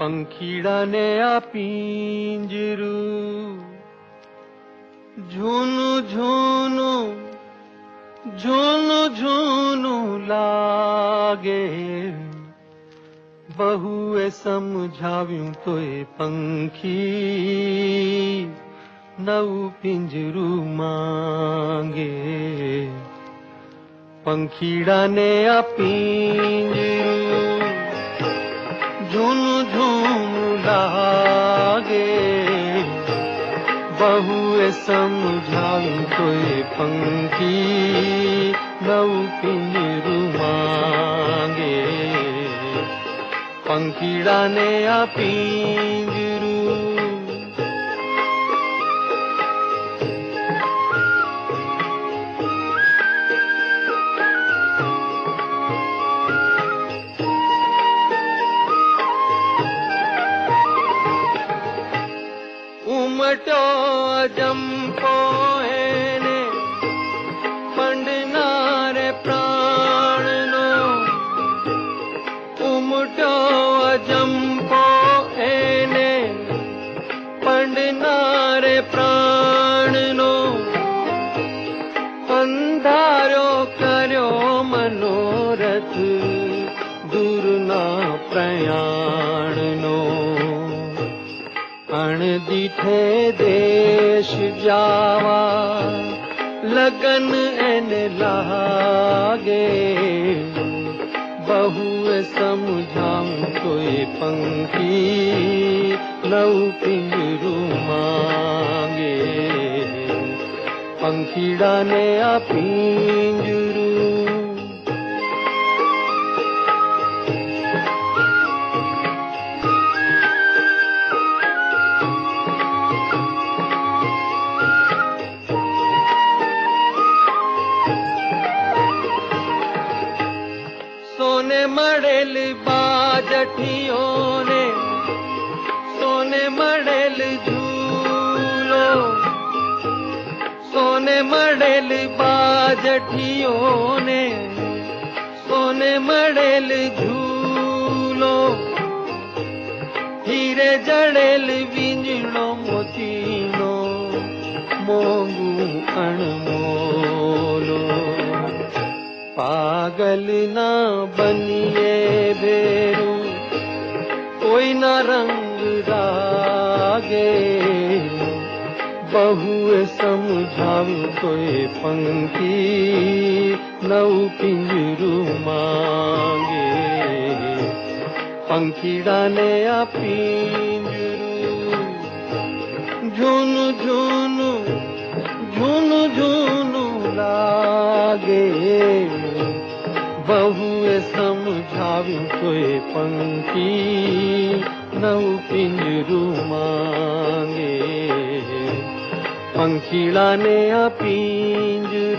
पंखीड़ा ने आ पिंजरू। झुनु झुनु झुनु झुनु लागे। बहुए समझाव्यूं तो ये पंखी नव पिंजरू मांगे। पंखीड़ा ने आ झुम झुम लागे बहुए धूमदागे बहु सम्तु पङ्क्ति बहु पंखीड़ा ने अपि वटो जम्पो हेने हे प्राणनो उमटो जम्पो हेने प्राण प्राणनो सन्धारो करो मनोरथ दुर् प्रयाण। अणदिठे देश जावा लगन एन लागे। बहु समझाम समझा पङ्खी लौ मांगे। पंखीड़ा ने आ पिंजरू सोने मड़ेल बा जठियोने, सोने मड़ेल झूलो, सोने मड़ेल बा ने सोने मड़ेल झूलो, हीरे जड़ेल विंजणो मोतीणो मोंगू अणमो पागल ना बनिए भेरू कोई ना रंग रागे। बहुए समझाऊ तोए पंक्ति नौ पिंजरू मांगे। पंखीड़ा ने पिंजरू, झुन झुन झुन झुन लागे। बहुए बहु ए पंखी नव पिंजरू मांगे। पंखीड़ा ने आ पिंजरू